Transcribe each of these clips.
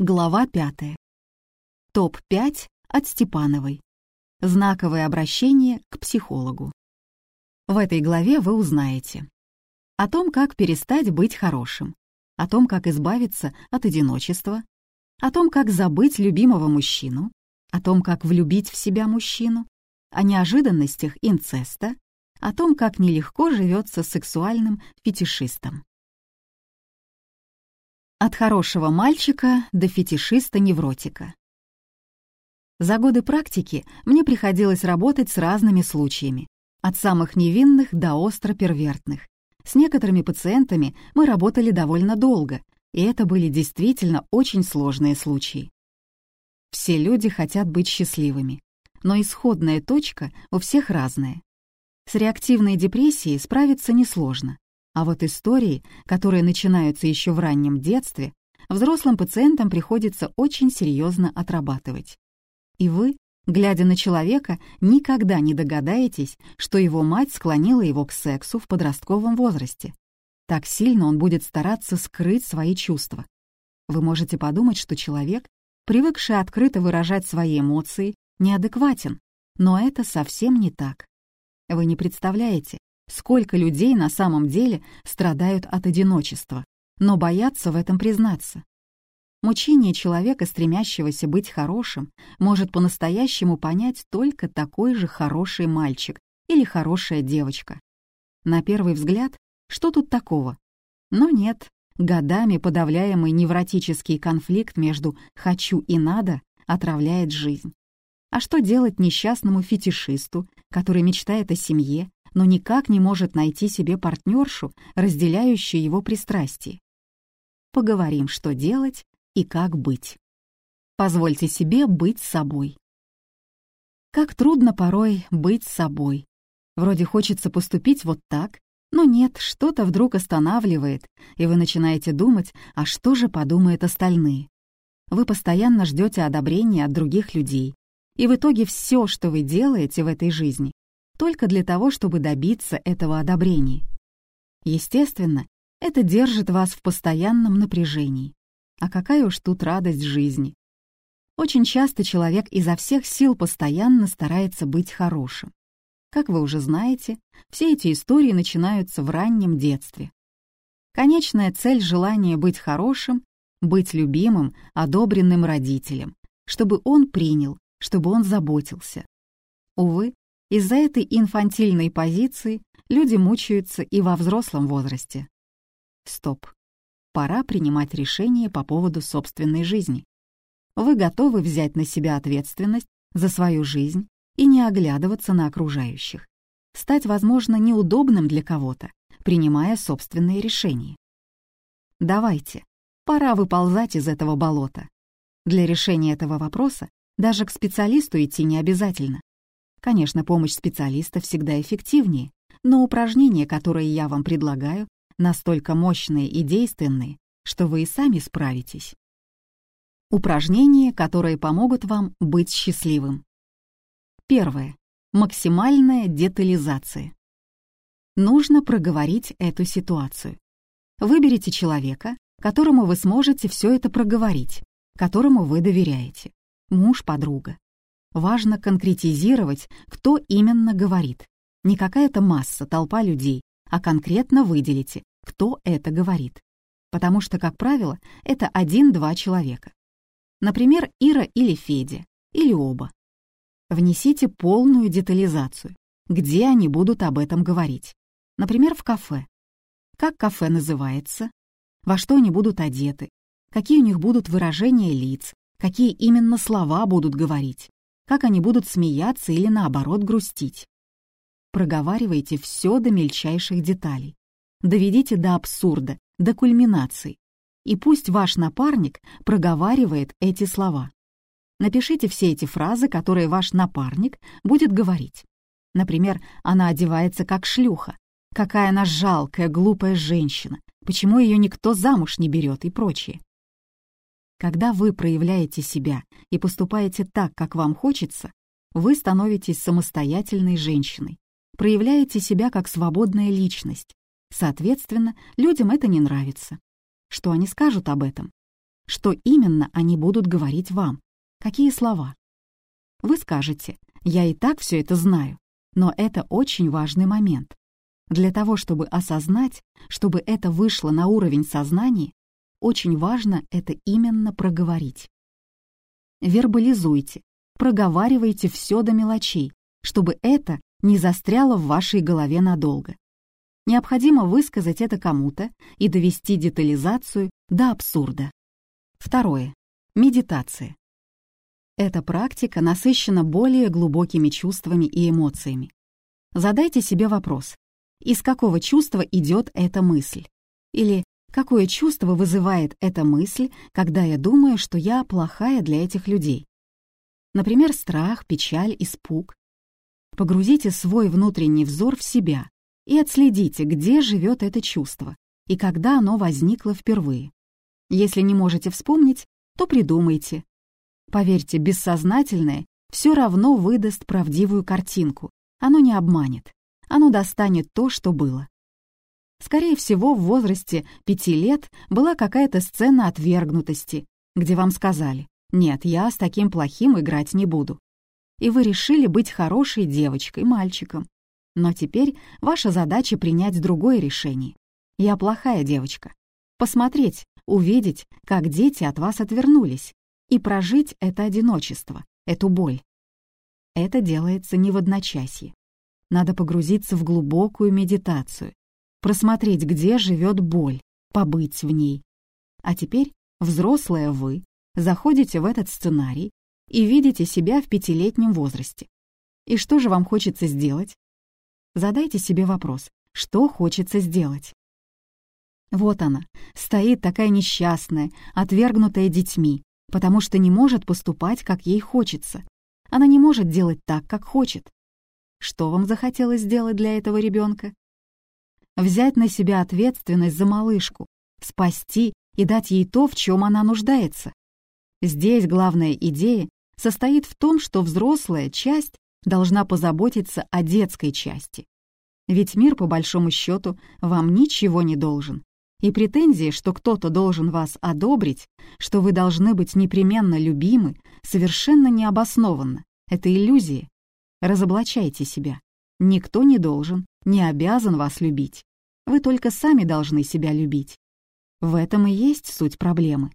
Глава 5. Топ-5 от Степановой. Знаковое обращение к психологу. В этой главе вы узнаете о том, как перестать быть хорошим, о том, как избавиться от одиночества, о том, как забыть любимого мужчину, о том, как влюбить в себя мужчину, о неожиданностях инцеста, о том, как нелегко живется сексуальным фетишистом. От хорошего мальчика до фетишиста-невротика. За годы практики мне приходилось работать с разными случаями, от самых невинных до остро первертных. С некоторыми пациентами мы работали довольно долго, и это были действительно очень сложные случаи. Все люди хотят быть счастливыми, но исходная точка у всех разная. С реактивной депрессией справиться несложно, а вот истории, которые начинаются еще в раннем детстве, взрослым пациентам приходится очень серьезно отрабатывать. И вы, глядя на человека, никогда не догадаетесь, что его мать склонила его к сексу в подростковом возрасте. Так сильно он будет стараться скрыть свои чувства. Вы можете подумать, что человек, привыкший открыто выражать свои эмоции, неадекватен, но это совсем не так. Вы не представляете, Сколько людей на самом деле страдают от одиночества, но боятся в этом признаться. Мучение человека, стремящегося быть хорошим, может по-настоящему понять только такой же хороший мальчик или хорошая девочка. На первый взгляд, что тут такого? Но нет, годами подавляемый невротический конфликт между «хочу» и «надо» отравляет жизнь. А что делать несчастному фетишисту, который мечтает о семье, но никак не может найти себе партнершу, разделяющую его пристрастие? Поговорим, что делать и как быть. Позвольте себе быть собой. Как трудно порой быть собой. Вроде хочется поступить вот так, но нет, что-то вдруг останавливает, и вы начинаете думать, а что же подумают остальные. Вы постоянно ждете одобрения от других людей, и в итоге все, что вы делаете в этой жизни, только для того, чтобы добиться этого одобрения. Естественно, это держит вас в постоянном напряжении. А какая уж тут радость жизни. Очень часто человек изо всех сил постоянно старается быть хорошим. Как вы уже знаете, все эти истории начинаются в раннем детстве. Конечная цель желания быть хорошим — быть любимым, одобренным родителем, чтобы он принял, чтобы он заботился. Увы, из-за этой инфантильной позиции люди мучаются и во взрослом возрасте. Стоп. Пора принимать решение по поводу собственной жизни. Вы готовы взять на себя ответственность за свою жизнь и не оглядываться на окружающих. Стать, возможно, неудобным для кого-то, принимая собственные решения. Давайте, пора выползать из этого болота. Для решения этого вопроса даже к специалисту идти не обязательно. Конечно, помощь специалиста всегда эффективнее, но упражнения, которые я вам предлагаю, настолько мощные и действенные, что вы и сами справитесь. Упражнения, которые помогут вам быть счастливым. Первое. Максимальная детализация. Нужно проговорить эту ситуацию. Выберите человека, которому вы сможете все это проговорить, которому вы доверяете муж, подруга. Важно конкретизировать, кто именно говорит. Не какая-то масса, толпа людей, а конкретно выделите, кто это говорит. Потому что, как правило, это один-два человека. Например, Ира или Федя, или оба. Внесите полную детализацию, где они будут об этом говорить. Например, в кафе. Как кафе называется, во что они будут одеты, какие у них будут выражения лиц, какие именно слова будут говорить, как они будут смеяться или наоборот грустить. Проговаривайте все до мельчайших деталей. Доведите до абсурда, до кульминации. И пусть ваш напарник проговаривает эти слова. Напишите все эти фразы, которые ваш напарник будет говорить. Например, она одевается как шлюха. Какая она жалкая, глупая женщина. Почему ее никто замуж не берет и прочее. Когда вы проявляете себя и поступаете так, как вам хочется, вы становитесь самостоятельной женщиной, проявляете себя как свободная личность. Соответственно, людям это не нравится. Что они скажут об этом? что именно они будут говорить вам, какие слова. Вы скажете, я и так все это знаю, но это очень важный момент. Для того, чтобы осознать, чтобы это вышло на уровень сознания, очень важно это именно проговорить. Вербализуйте, проговаривайте все до мелочей, чтобы это не застряло в вашей голове надолго. Необходимо высказать это кому-то и довести детализацию до абсурда. Второе. Медитация. Эта практика насыщена более глубокими чувствами и эмоциями. Задайте себе вопрос, из какого чувства идет эта мысль? Или какое чувство вызывает эта мысль, когда я думаю, что я плохая для этих людей? Например, страх, печаль, испуг. Погрузите свой внутренний взор в себя и отследите, где живет это чувство и когда оно возникло впервые. Если не можете вспомнить, то придумайте. Поверьте, бессознательное все равно выдаст правдивую картинку, оно не обманет, оно достанет то, что было. Скорее всего, в возрасте пяти лет была какая-то сцена отвергнутости, где вам сказали «Нет, я с таким плохим играть не буду». И вы решили быть хорошей девочкой, мальчиком. Но теперь ваша задача принять другое решение. Я плохая девочка. Посмотреть, увидеть, как дети от вас отвернулись, и прожить это одиночество, эту боль. Это делается не в одночасье. Надо погрузиться в глубокую медитацию, просмотреть, где живет боль, побыть в ней. А теперь, взрослая вы, заходите в этот сценарий и видите себя в пятилетнем возрасте. И что же вам хочется сделать? Задайте себе вопрос, что хочется сделать? Вот она, стоит такая несчастная, отвергнутая детьми, потому что не может поступать, как ей хочется. Она не может делать так, как хочет. Что вам захотелось сделать для этого ребенка? Взять на себя ответственность за малышку, спасти и дать ей то, в чем она нуждается. Здесь главная идея состоит в том, что взрослая часть должна позаботиться о детской части. Ведь мир, по большому счету, вам ничего не должен. И претензии, что кто-то должен вас одобрить, что вы должны быть непременно любимы, совершенно необоснованно. Это иллюзии. Разоблачайте себя. Никто не должен, не обязан вас любить. Вы только сами должны себя любить. В этом и есть суть проблемы.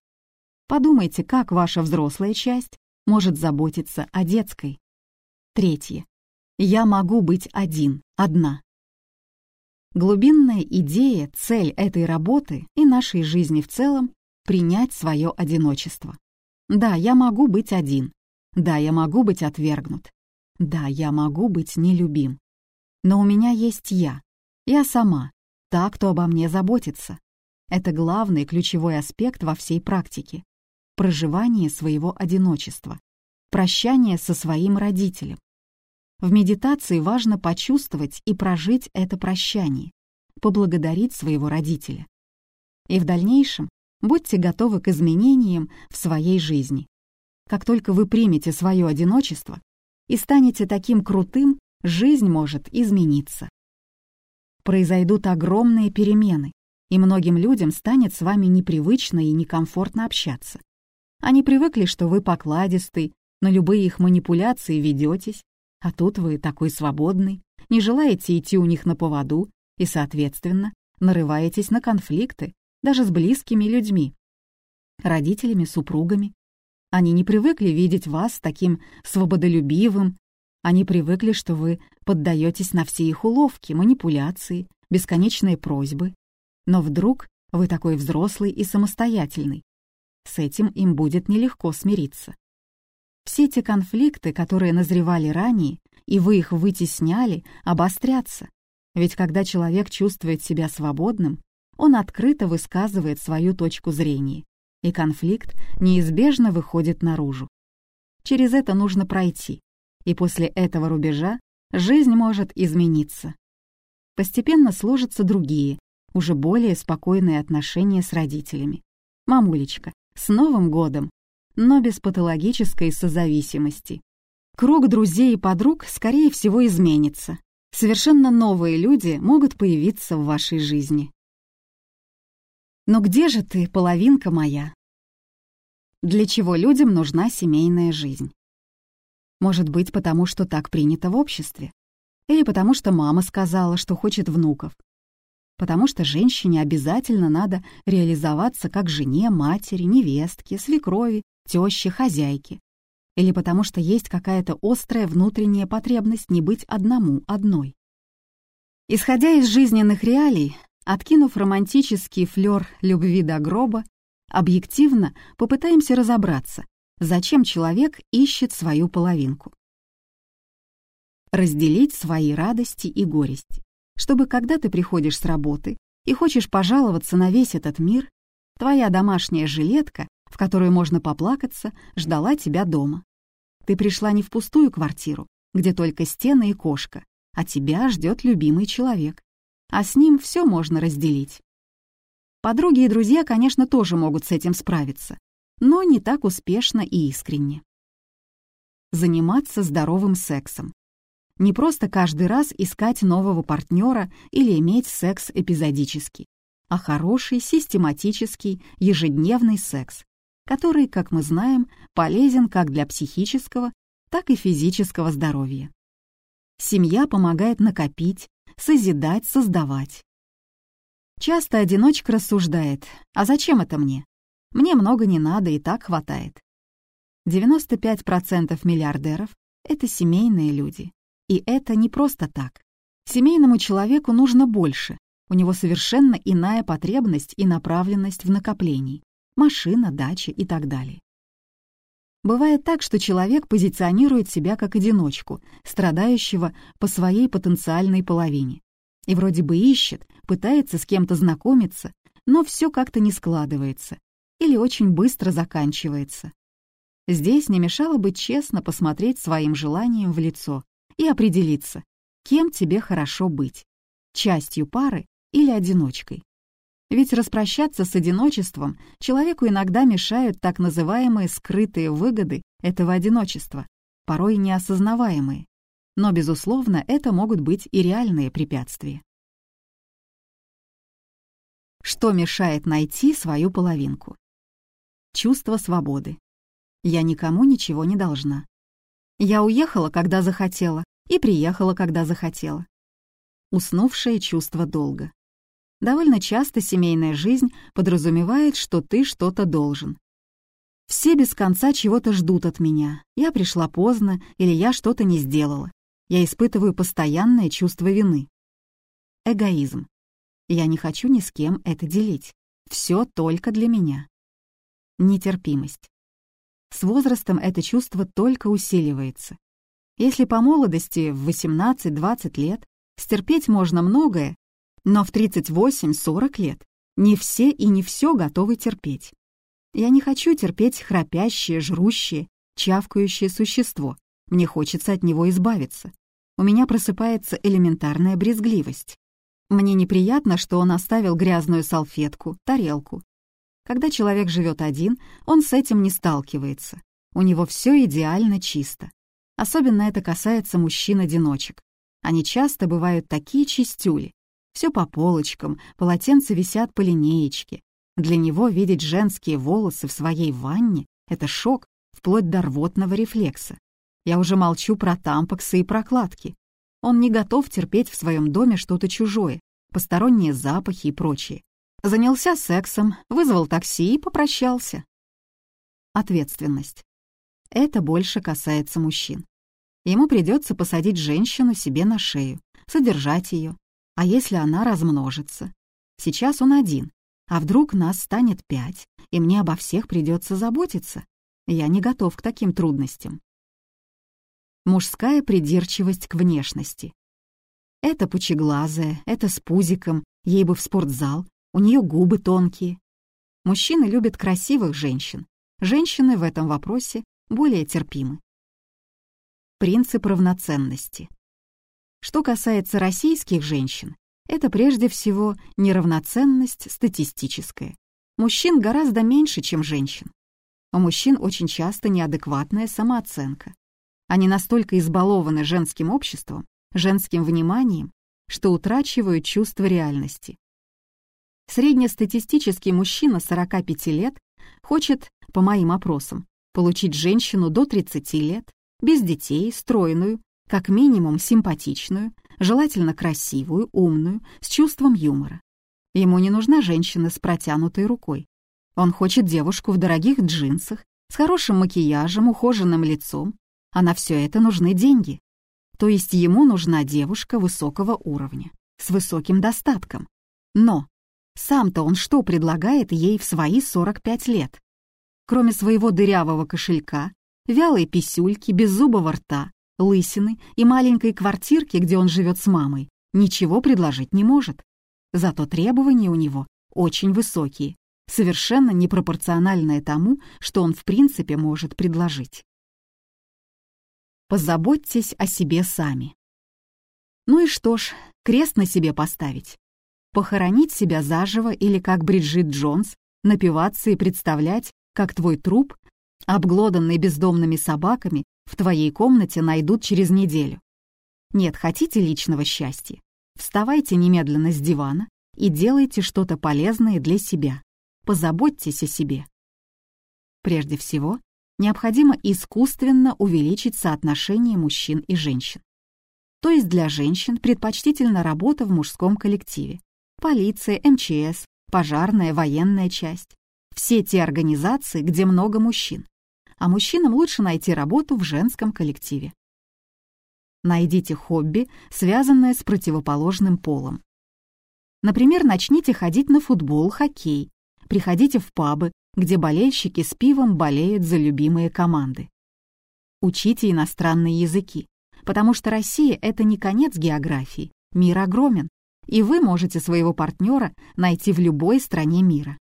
Подумайте, как ваша взрослая часть может заботиться о детской. Третье. Я могу быть один, одна. Глубинная идея, цель этой работы и нашей жизни в целом — принять свое одиночество. Да, я могу быть один. Да, я могу быть отвергнут. Да, я могу быть нелюбим. Но у меня есть я. Я сама, та, кто обо мне заботится. Это главный ключевой аспект во всей практике. Проживание своего одиночества. Прощание со своим родителем. В медитации важно почувствовать и прожить это прощание, поблагодарить своего родителя. И в дальнейшем будьте готовы к изменениям в своей жизни. Как только вы примете свое одиночество, и станете таким крутым, жизнь может измениться. Произойдут огромные перемены, и многим людям станет с вами непривычно и некомфортно общаться. Они привыкли, что вы покладистый, на любые их манипуляции ведетесь, а тут вы такой свободный, не желаете идти у них на поводу и, соответственно, нарываетесь на конфликты даже с близкими людьми, родителями, супругами, они не привыкли видеть вас таким свободолюбивым. Они привыкли, что вы поддаетесь на все их уловки, манипуляции, бесконечные просьбы. Но вдруг вы такой взрослый и самостоятельный. С этим им будет нелегко смириться. Все те конфликты, которые назревали ранее, и вы их вытесняли, обострятся. Ведь когда человек чувствует себя свободным, он открыто высказывает свою точку зрения и конфликт неизбежно выходит наружу. Через это нужно пройти, и после этого рубежа жизнь может измениться. Постепенно сложатся другие, уже более спокойные отношения с родителями. Мамулечка, с Новым годом, но без патологической созависимости. Круг друзей и подруг, скорее всего, изменится. Совершенно новые люди могут появиться в вашей жизни. Но где же ты, половинка моя? Для чего людям нужна семейная жизнь? Может быть, потому что так принято в обществе. Или потому что мама сказала, что хочет внуков. Потому что женщине обязательно надо реализоваться как жене, матери, невестке, свекрови, тёще, хозяйке. Или потому что есть какая-то острая внутренняя потребность не быть одному, одной. Исходя из жизненных реалий, откинув романтический флёр любви до гроба, объективно попытаемся разобраться, зачем человек ищет свою половинку. Разделить свои радости и горести, чтобы когда ты приходишь с работы и хочешь пожаловаться на весь этот мир, твоя домашняя жилетка, в которую можно поплакаться, ждала тебя дома. Ты пришла не в пустую квартиру, где только стены и кошка, а тебя ждет любимый человек, а с ним все можно разделить. Подруги и друзья, конечно, тоже могут с этим справиться, но не так успешно и искренне. Заниматься здоровым сексом. Не просто каждый раз искать нового партнера или иметь секс эпизодически, а хороший, систематический, ежедневный секс, который, как мы знаем, полезен как для психического, так и физического здоровья. Семья помогает накопить, созидать, создавать. Часто одиночка рассуждает, а зачем это мне? Мне много не надо, и так хватает. 95% миллиардеров — это семейные люди. И это не просто так. Семейному человеку нужно больше. У него совершенно иная потребность и направленность в накоплении. Машина, дача и так далее. Бывает так, что человек позиционирует себя как одиночку, страдающего по своей потенциальной половине. И вроде бы ищет, пытается с кем-то знакомиться, но все как-то не складывается, или очень быстро заканчивается. Здесь не мешало бы честно посмотреть своим желанием в лицо и определиться, кем тебе хорошо быть — частью пары или одиночкой. Ведь распрощаться с одиночеством человеку иногда мешают так называемые скрытые выгоды этого одиночества, порой неосознаваемые. Но, безусловно, это могут быть и реальные препятствия. Что мешает найти свою половинку? Чувство свободы. Я никому ничего не должна. Я уехала, когда захотела, и приехала, когда захотела. Уснувшее чувство долга. Довольно часто семейная жизнь подразумевает, что ты что-то должен. Все без конца чего-то ждут от меня. Я пришла поздно или я что-то не сделала. Я испытываю постоянное чувство вины. Эгоизм. Я не хочу ни с кем это делить. Все только для меня нетерпимость. С возрастом это чувство только усиливается. Если по молодости в 18-20 лет стерпеть можно многое, но в 38-40 лет не все и не все готовы терпеть. Я не хочу терпеть храпящее, жрущее, чавкающее существо. Мне хочется от него избавиться. У меня просыпается элементарная брезгливость. Мне неприятно, что он оставил грязную салфетку, тарелку, когда человек живет один, он с этим не сталкивается. У него все идеально чисто. Особенно это касается мужчин-одиночек. Они часто бывают такие чистюли. Все по полочкам, полотенца висят по линеечке. Для него видеть женские волосы в своей ванне — это шок, вплоть до рвотного рефлекса. Я уже молчу про тампоксы и прокладки. Он не готов терпеть в своем доме что-то чужое, посторонние запахи и прочее. Занялся сексом, вызвал такси и попрощался. Ответственность. Это больше касается мужчин. Ему придется посадить женщину себе на шею, содержать ее. А если она размножится? Сейчас он один, а вдруг нас станет пять, и мне обо всех придется заботиться? Я не готов к таким трудностям. Мужская придирчивость к внешности. Это пучеглазая, это с пузиком, ей бы в спортзал, у нее губы тонкие. Мужчины любят красивых женщин. Женщины в этом вопросе более терпимы. Принцип равноценности. Что касается российских женщин, это прежде всего неравноценность статистическая. Мужчин гораздо меньше, чем женщин. У мужчин очень часто неадекватная самооценка. Они настолько избалованы женским обществом, женским вниманием, что утрачивают чувство реальности. Среднестатистический мужчина 45 лет хочет по моим опросам, получить женщину до 30 лет, без детей, стройную, как минимум симпатичную, желательно красивую, умную, с чувством юмора. Ему не нужна женщина с протянутой рукой. Он хочет девушку в дорогих джинсах, с хорошим макияжем, ухоженным лицом, а на все это нужны деньги. То есть ему нужна девушка высокого уровня, с высоким достатком. Но сам-то он что предлагает ей в свои 45 лет? Кроме своего дырявого кошелька, вялой писюльки, беззубого рта, лысины и маленькой квартирки, где он живет с мамой, ничего предложить не может. Зато требования у него очень высокие, совершенно непропорциональные тому, что он в принципе может предложить. Позаботьтесь о себе сами. Ну и что ж, крест на себе поставить. Похоронить себя заживо или, как Бриджит Джонс, напиваться и представлять, как твой труп, обглоданный бездомными собаками, в твоей комнате найдут через неделю. Нет, хотите личного счастья? Вставайте немедленно с дивана и делайте что-то полезное для себя. Позаботьтесь о себе. Прежде всего, необходимо искусственно увеличить соотношение мужчин и женщин. То есть для женщин предпочтительна работа в мужском коллективе. Полиция, МЧС, пожарная, военная часть. Все те организации, где много мужчин. А мужчинам лучше найти работу в женском коллективе. Найдите хобби, связанное с противоположным полом. Например, начните ходить на футбол, хоккей, приходите в пабы, где болельщики с пивом болеют за любимые команды. Учите иностранные языки, потому что Россия — это не конец географии, мир огромен, и вы можете своего партнера найти в любой стране мира.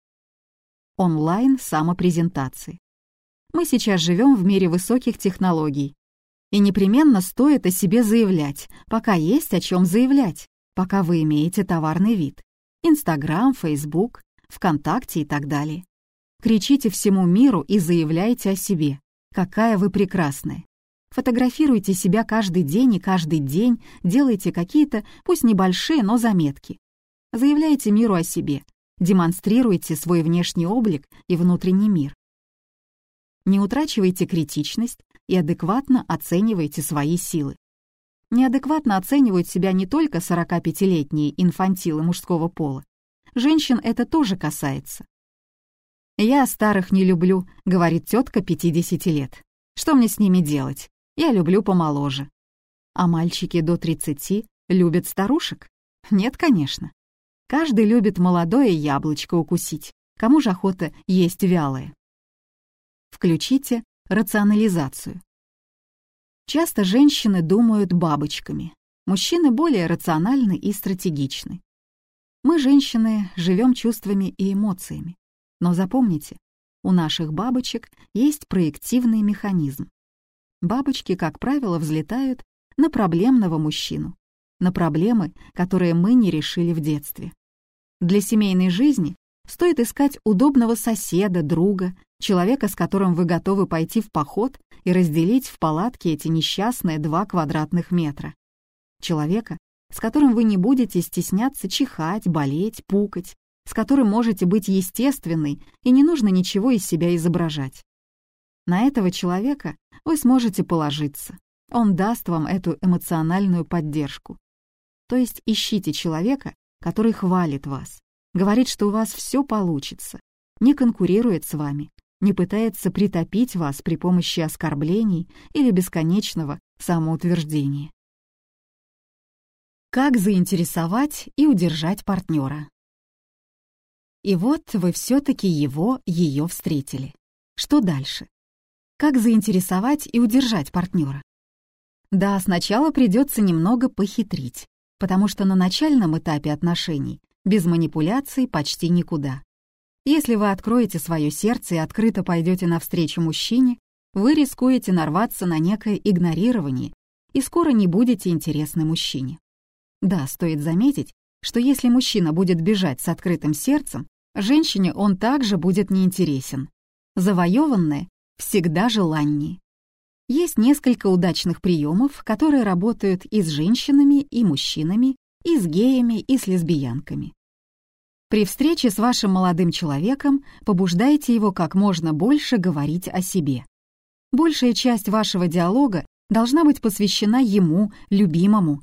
Онлайн самопрезентации. Мы сейчас живем в мире высоких технологий, и непременно стоит о себе заявлять, пока есть о чем заявлять, пока вы имеете товарный вид. Инстаграм, Фейсбук, ВКонтакте и так далее. Кричите всему миру и заявляйте о себе. Какая вы прекрасная. Фотографируйте себя каждый день и каждый день делайте какие-то, пусть небольшие, но заметки. Заявляйте миру о себе. Демонстрируйте свой внешний облик и внутренний мир. Не утрачивайте критичность и адекватно оценивайте свои силы. Неадекватно оценивают себя не только 45-летние инфантилы мужского пола, Женщин это тоже касается. «Я старых не люблю», — говорит тетка 50 лет. «Что мне с ними делать? Я люблю помоложе». А мальчики до 30 любят старушек? Нет, конечно. Каждый любит молодое яблочко укусить. Кому же охота есть вялое? Включите рационализацию. Часто женщины думают бабочками, мужчины более рациональны и стратегичны. Мы, женщины, живем чувствами и эмоциями. Но запомните, у наших бабочек есть проективный механизм. Бабочки, как правило, взлетают на проблемного мужчину, на проблемы, которые мы не решили в детстве. Для семейной жизни стоит искать удобного соседа, друга, человека, с которым вы готовы пойти в поход и разделить в палатке эти несчастные два квадратных метра. Человека, с которым вы не будете стесняться чихать, болеть, пукать, с которым можете быть естественной и не нужно ничего из себя изображать. На этого человека вы сможете положиться. Он даст вам эту эмоциональную поддержку. То есть ищите человека, который хвалит вас, говорит, что у вас все получится, не конкурирует с вами, не пытается притопить вас при помощи оскорблений или бесконечного самоутверждения. Как заинтересовать и удержать партнера? И вот вы все-таки его, ее встретили. Что дальше? Как заинтересовать и удержать партнера? Да, сначала придется немного похитрить, потому что на начальном этапе отношений без манипуляций почти никуда. Если вы откроете свое сердце и открыто пойдете навстречу мужчине, вы рискуете нарваться на некое игнорирование и скоро не будете интересны мужчине. Да, стоит заметить, что если мужчина будет бежать с открытым сердцем, женщине он также будет неинтересен. Завоеванное всегда желаннее. Есть несколько удачных приемов, которые работают и с женщинами, и мужчинами, и с геями, и с лесбиянками. При встрече с вашим молодым человеком побуждайте его как можно больше говорить о себе. Большая часть вашего диалога должна быть посвящена ему, любимому.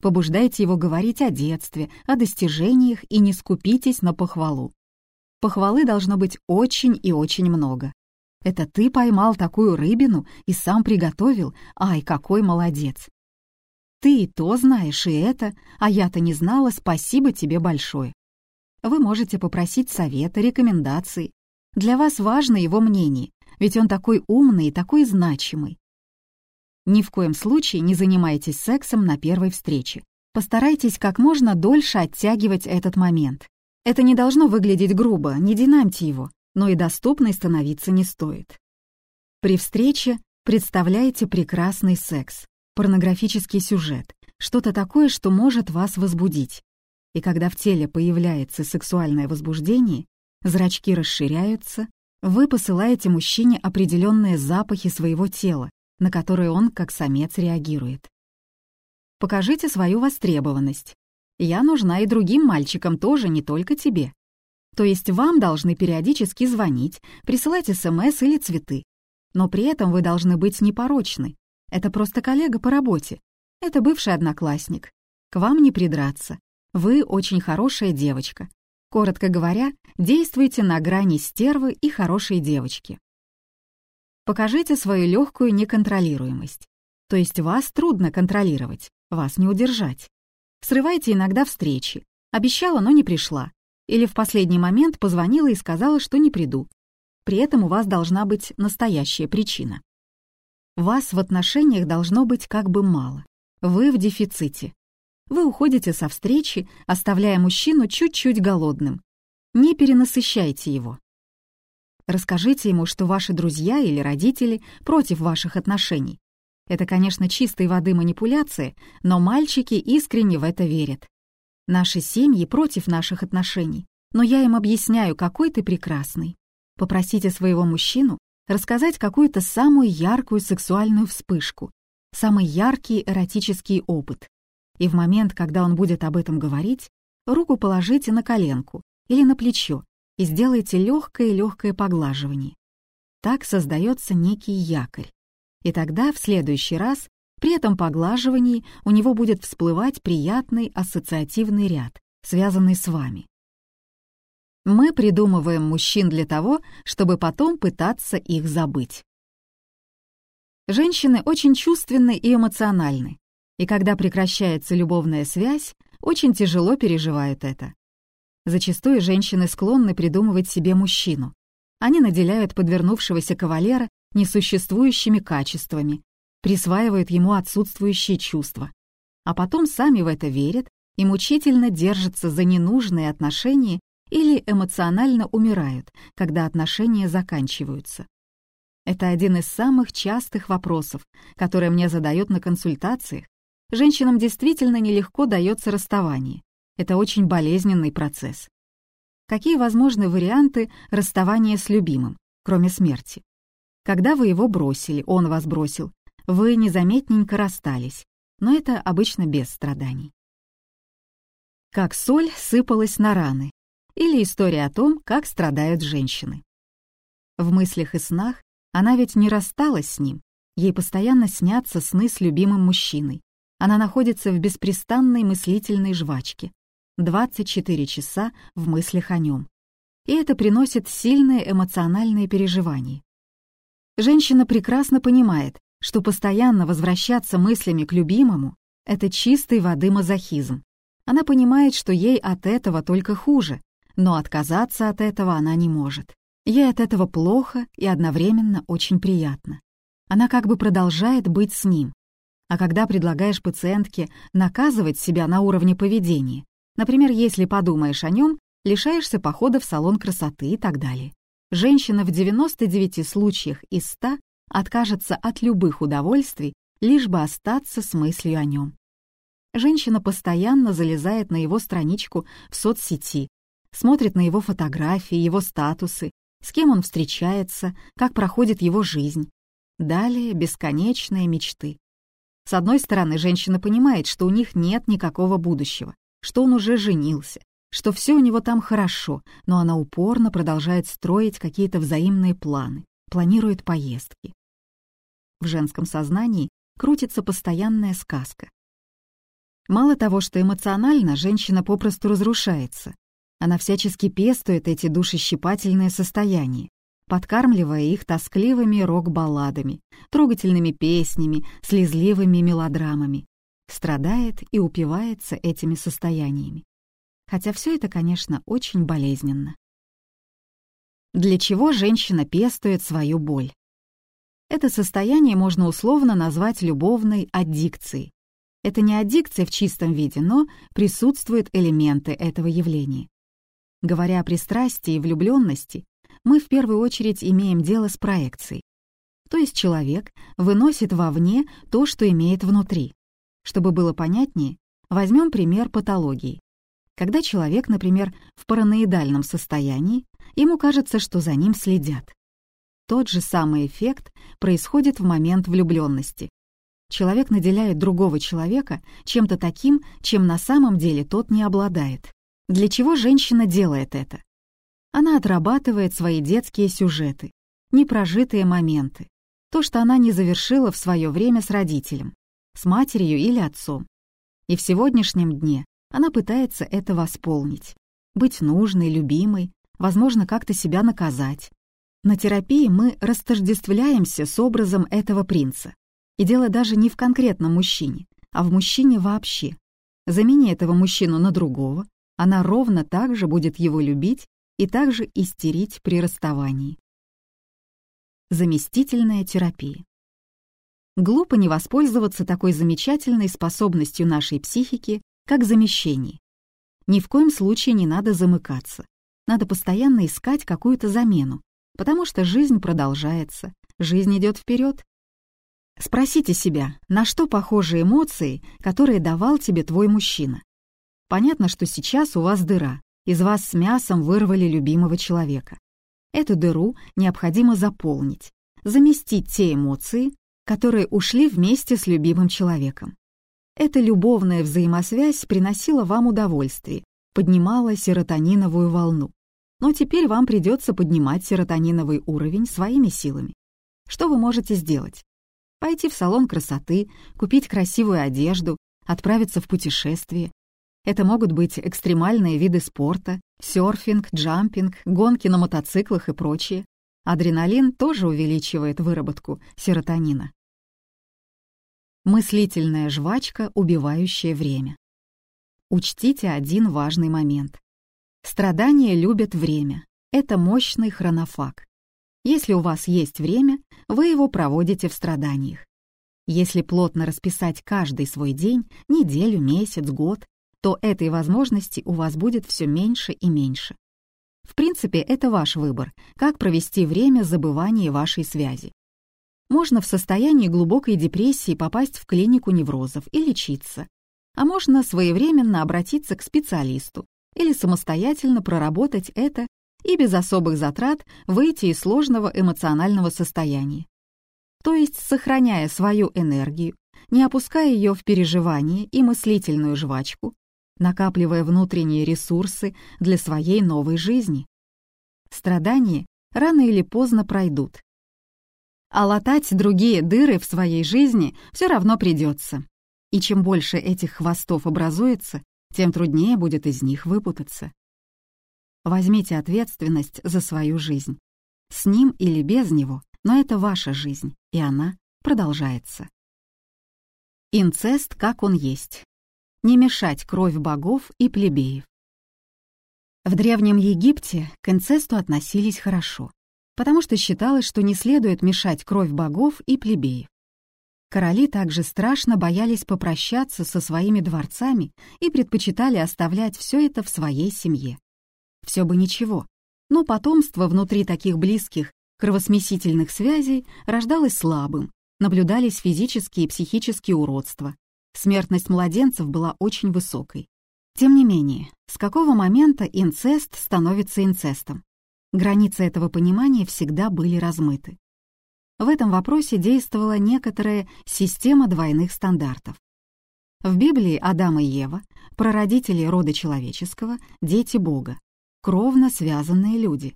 Побуждайте его говорить о детстве, о достижениях и не скупитесь на похвалу. Похвалы должно быть очень и очень много. Это ты поймал такую рыбину и сам приготовил? Ай, какой молодец! Ты и то знаешь, и это, а я-то не знала, спасибо тебе большое. Вы можете попросить совета, рекомендаций. Для вас важно его мнение, ведь он такой умный и такой значимый. Ни в коем случае не занимайтесь сексом на первой встрече. Постарайтесь как можно дольше оттягивать этот момент. Это не должно выглядеть грубо, не динамьте его, но и доступной становиться не стоит. При встрече представляйте прекрасный секс, порнографический сюжет, что-то такое, что может вас возбудить. И когда в теле появляется сексуальное возбуждение, зрачки расширяются, вы посылаете мужчине определенные запахи своего тела, на которые он, как самец, реагирует. Покажите свою востребованность. Я нужна и другим мальчикам тоже, не только тебе. То есть вам должны периодически звонить, присылать СМС или цветы. Но при этом вы должны быть непорочны. Это просто коллега по работе. Это бывший одноклассник. К вам не придраться. Вы очень хорошая девочка. Коротко говоря, действуйте на грани стервы и хорошей девочки. Покажите свою легкую неконтролируемость. То есть вас трудно контролировать, вас не удержать. Срывайте иногда встречи. Обещала, но не пришла. Или в последний момент позвонила и сказала, что не приду. При этом у вас должна быть настоящая причина. Вас в отношениях должно быть как бы мало. Вы в дефиците. Вы уходите со встречи, оставляя мужчину чуть-чуть голодным. Не перенасыщайте его. Расскажите ему, что ваши друзья или родители против ваших отношений. Это, конечно, чистой воды манипуляция, но мальчики искренне в это верят. Наши семьи против наших отношений, но я им объясняю, какой ты прекрасный. Попросите своего мужчину рассказать какую-то самую яркую сексуальную вспышку, самый яркий эротический опыт и в момент, когда он будет об этом говорить, руку положите на коленку или на плечо и сделайте легкое-легкое поглаживание. Так создается некий якорь. И тогда в следующий раз при этом поглаживании у него будет всплывать приятный ассоциативный ряд, связанный с вами. Мы придумываем мужчин для того, чтобы потом пытаться их забыть. Женщины очень чувственны и эмоциональны, и когда прекращается любовная связь, очень тяжело переживают это. Зачастую женщины склонны придумывать себе мужчину. Они наделяют подвернувшегося кавалера несуществующими качествами, присваивают ему отсутствующие чувства, а потом сами в это верят и мучительно держатся за ненужные отношения или эмоционально умирают, когда отношения заканчиваются. Это один из самых частых вопросов, которые мне задают на консультациях Женщинам действительно нелегко дается расставание. Это очень болезненный процесс. Какие возможны варианты расставания с любимым, кроме смерти? Когда вы его бросили, он вас бросил, вы незаметненько расстались, но это обычно без страданий. Как соль сыпалась на раны, или история о том, как страдают женщины. В мыслях и снах она ведь не рассталась с ним, ей постоянно снятся сны с любимым мужчиной, она находится в беспрестанной мыслительной жвачке. 24 часа в мыслях о нем. И это приносит сильные эмоциональные переживания. Женщина прекрасно понимает, что постоянно возвращаться мыслями к любимому — это чистой воды мазохизм. Она понимает, что ей от этого только хуже, но отказаться от этого она не может. Ей от этого плохо и одновременно очень приятно. Она как бы продолжает быть с ним, а когда предлагаешь пациентке наказывать себя на уровне поведения, например, если подумаешь о нем, лишаешься похода в салон красоты и так далее. Женщина в 99 случаях из 100 откажется от любых удовольствий, лишь бы остаться с мыслью о нем. Женщина постоянно залезает на его страничку в соцсети, смотрит на его фотографии, его статусы, с кем он встречается, как проходит его жизнь. Далее бесконечные мечты. С одной стороны, женщина понимает, что у них нет никакого будущего, что он уже женился, что все у него там хорошо, но она упорно продолжает строить какие-то взаимные планы, планирует поездки. В женском сознании крутится постоянная сказка. Мало того, что эмоционально женщина попросту разрушается, она всячески пестует эти душещипательные состояния, подкармливая их тоскливыми рок-балладами, трогательными песнями, слезливыми мелодрамами, страдает и упивается этими состояниями. Хотя все это, конечно, очень болезненно. Для чего женщина пестует свою боль? Это состояние можно условно назвать любовной аддикцией. Это не аддикция в чистом виде, но присутствуют элементы этого явления. Говоря о пристрастии и влюбленности, мы в первую очередь имеем дело с проекцией. То есть человек выносит вовне то, что имеет внутри. Чтобы было понятнее, возьмем пример патологии. Когда человек, например, в параноидальном состоянии, ему кажется, что за ним следят. Тот же самый эффект происходит в момент влюбленности. Человек наделяет другого человека чем-то таким, чем на самом деле тот не обладает. Для чего женщина делает это? Она отрабатывает свои детские сюжеты, непрожитые моменты, то, что она не завершила в свое время с родителем, с матерью или отцом. И в сегодняшнем дне она пытается это восполнить, быть нужной, любимой, возможно, как-то себя наказать. На терапии мы растождествляемся с образом этого принца. И дело даже не в конкретном мужчине, а в мужчине вообще. Замени этого мужчину на другого, она ровно так же будет его любить и также истерить при расставании. Заместительная терапия. Глупо не воспользоваться такой замечательной способностью нашей психики, как замещение. Ни в коем случае не надо замыкаться. Надо постоянно искать какую-то замену, потому что жизнь продолжается, жизнь идет вперед. Спросите себя, на что похожи эмоции, которые давал тебе твой мужчина? Понятно, что сейчас у вас дыра, из вас с мясом вырвали любимого человека. Эту дыру необходимо заполнить, заместить те эмоции, которые ушли вместе с любимым человеком. Эта любовная взаимосвязь приносила вам удовольствие, поднимала серотониновую волну. Но теперь вам придется поднимать серотониновый уровень своими силами. Что вы можете сделать? Пойти в салон красоты, купить красивую одежду, отправиться в путешествие, это могут быть экстремальные виды спорта, серфинг, джампинг, гонки на мотоциклах и прочее. Адреналин тоже увеличивает выработку серотонина. Мыслительная жвачка, убивающая время. Учтите один важный момент. Страдания любят время. Это мощный хронофаг. Если у вас есть время, вы его проводите в страданиях. Если плотно расписать каждый свой день, неделю, месяц, год, то этой возможности у вас будет все меньше и меньше. В принципе, это ваш выбор, как провести время забывания вашей связи. Можно в состоянии глубокой депрессии попасть в клинику неврозов и лечиться, а можно своевременно обратиться к специалисту или самостоятельно проработать это и без особых затрат выйти из сложного эмоционального состояния. То есть, сохраняя свою энергию, не опуская ее в переживание и мыслительную жвачку, накапливая внутренние ресурсы для своей новой жизни. Страдания рано или поздно пройдут. А латать другие дыры в своей жизни все равно придется. И чем больше этих хвостов образуется, тем труднее будет из них выпутаться. Возьмите ответственность за свою жизнь. С ним или без него, но это ваша жизнь, и она продолжается. Инцест, как он есть не мешать кровь богов и плебеев. В Древнем Египте к инцесту относились хорошо, потому что считалось, что не следует мешать кровь богов и плебеев. Короли также страшно боялись попрощаться со своими дворцами и предпочитали оставлять все это в своей семье. Все бы ничего, но потомство внутри таких близких кровосмесительных связей рождалось слабым, наблюдались физические и психические уродства, смертность младенцев была очень высокой. Тем не менее, с какого момента инцест становится инцестом? Границы этого понимания всегда были размыты. В этом вопросе действовала некоторая система двойных стандартов. В Библии Адам и Ева — прародители рода человеческого, дети Бога, кровно связанные люди.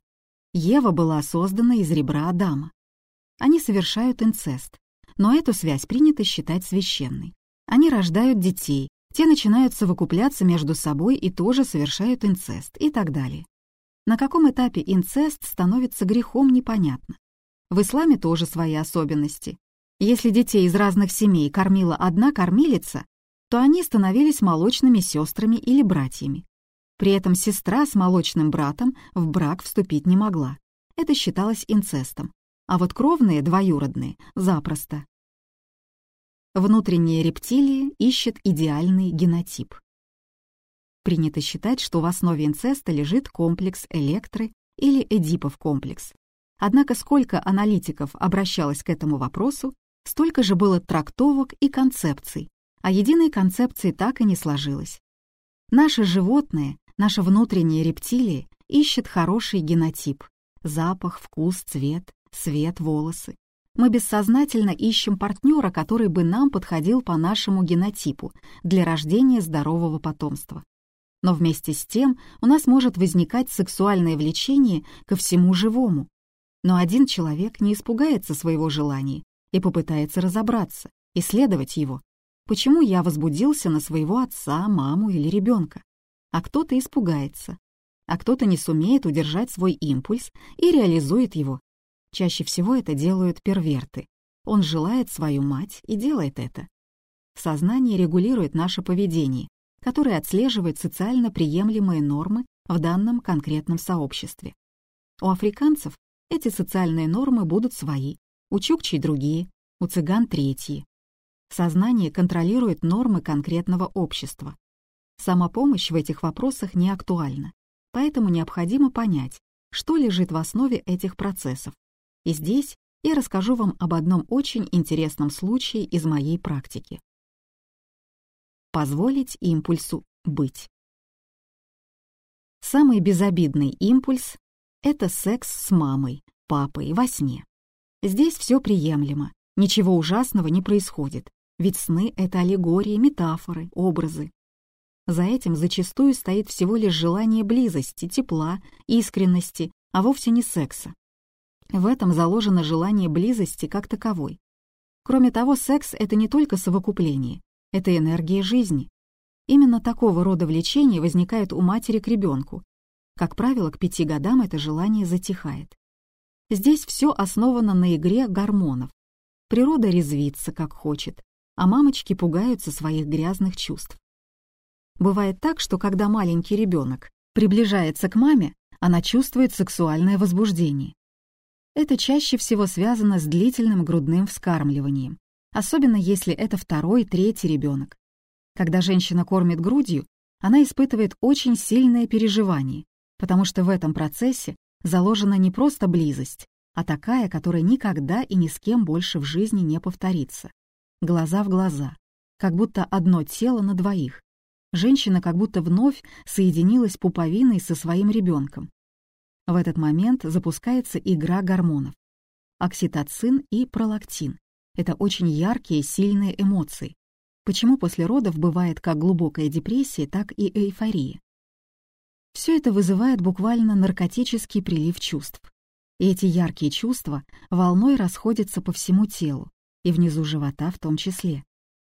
Ева была создана из ребра Адама. Они совершают инцест, но эту связь принято считать священной. Они рождают детей, те начинают совокупляться между собой и тоже совершают инцест и так далее. На каком этапе инцест становится грехом, непонятно. В исламе тоже свои особенности. Если детей из разных семей кормила одна кормилица, то они становились молочными сестрами или братьями. При этом сестра с молочным братом в брак вступить не могла. Это считалось инцестом а вот кровные, двоюродные, запросто. Внутренняя рептилия ищет идеальный генотип. Принято считать, что в основе инцеста лежит комплекс Электры или Эдипов комплекс. Однако сколько аналитиков обращалось к этому вопросу, столько же было трактовок и концепций, а единой концепции так и не сложилось. Наше животное, наша внутренняя рептилия ищет хороший генотип — запах, вкус, цвет, свет, волосы. Мы бессознательно ищем партнера, который бы нам подходил по нашему генотипу для рождения здорового потомства. Но вместе с тем у нас может возникать сексуальное влечение ко всему живому. Но один человек не испугается своего желания и попытается разобраться, исследовать его. Почему я возбудился на своего отца, маму или ребенка? А кто-то испугается, а кто-то не сумеет удержать свой импульс и реализует его, Чаще всего это делают перверты. Он желает свою мать и делает это. Сознание регулирует наше поведение, которое отслеживает социально приемлемые нормы в данном конкретном сообществе. У африканцев эти социальные нормы будут свои, у чукчей другие, у цыган третьи. Сознание контролирует нормы конкретного общества. Самопомощь в этих вопросах не актуальна, поэтому необходимо понять, что лежит в основе этих процессов и здесь я расскажу вам об одном очень интересном случае из моей практики. Позволить импульсу быть. Самый безобидный импульс — это секс с мамой, папой во сне. Здесь все приемлемо, ничего ужасного не происходит, ведь сны — это аллегории, метафоры, образы. За этим зачастую стоит всего лишь желание близости, тепла, искренности, а вовсе не секса. В этом заложено желание близости как таковой. Кроме того, секс — это не только совокупление, это энергия жизни. Именно такого рода влечение возникает у матери к ребенку. Как правило, к пяти годам это желание затихает. Здесь все основано на игре гормонов. Природа резвится, как хочет, а мамочки пугаются своих грязных чувств. Бывает так, что когда маленький ребенок приближается к маме, она чувствует сексуальное возбуждение. Это чаще всего связано с длительным грудным вскармливанием, особенно если это второй, третий ребенок. Когда женщина кормит грудью, она испытывает очень сильное переживание, потому что в этом процессе заложена не просто близость, а такая, которая никогда и ни с кем больше в жизни не повторится. Глаза в глаза, как будто одно тело на двоих. Женщина как будто вновь соединилась пуповиной со своим ребенком. В этот момент запускается игра гормонов. Окситоцин и пролактин — это очень яркие, сильные эмоции. Почему после родов бывает как глубокая депрессия, так и эйфория? Все это вызывает буквально наркотический прилив чувств. И эти яркие чувства волной расходятся по всему телу, и внизу живота в том числе.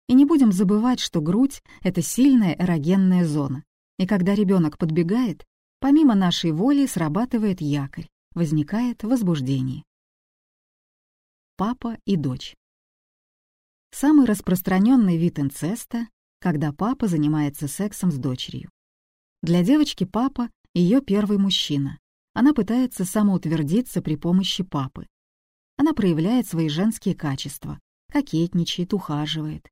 И не будем забывать, что грудь — это сильная эрогенная зона, и когда ребенок подбегает, Помимо нашей воли срабатывает якорь, возникает возбуждение. Папа и дочь. Самый распространенный вид инцеста, когда папа занимается сексом с дочерью. Для девочки папа — ее первый мужчина. Она пытается самоутвердиться при помощи папы. Она проявляет свои женские качества, кокетничает, ухаживает.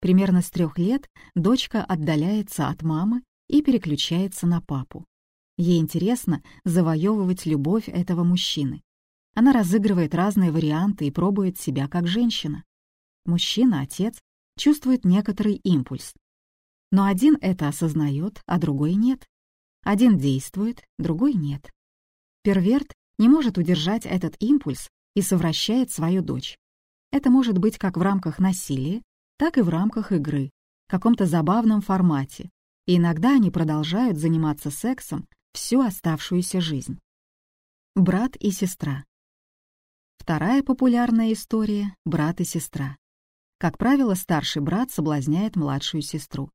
Примерно с трех лет дочка отдаляется от мамы и переключается на папу. Ей интересно завоевывать любовь этого мужчины. Она разыгрывает разные варианты и пробует себя как женщина. Мужчина, отец, чувствует некоторый импульс. Но один это осознает, а другой нет. Один действует, другой нет. Перверт не может удержать этот импульс и совращает свою дочь. Это может быть как в рамках насилия, так и в рамках игры. каком-то забавном формате, и иногда они продолжают заниматься сексом всю оставшуюся жизнь. Брат и сестра. Вторая популярная история — брат и сестра. Как правило, старший брат соблазняет младшую сестру.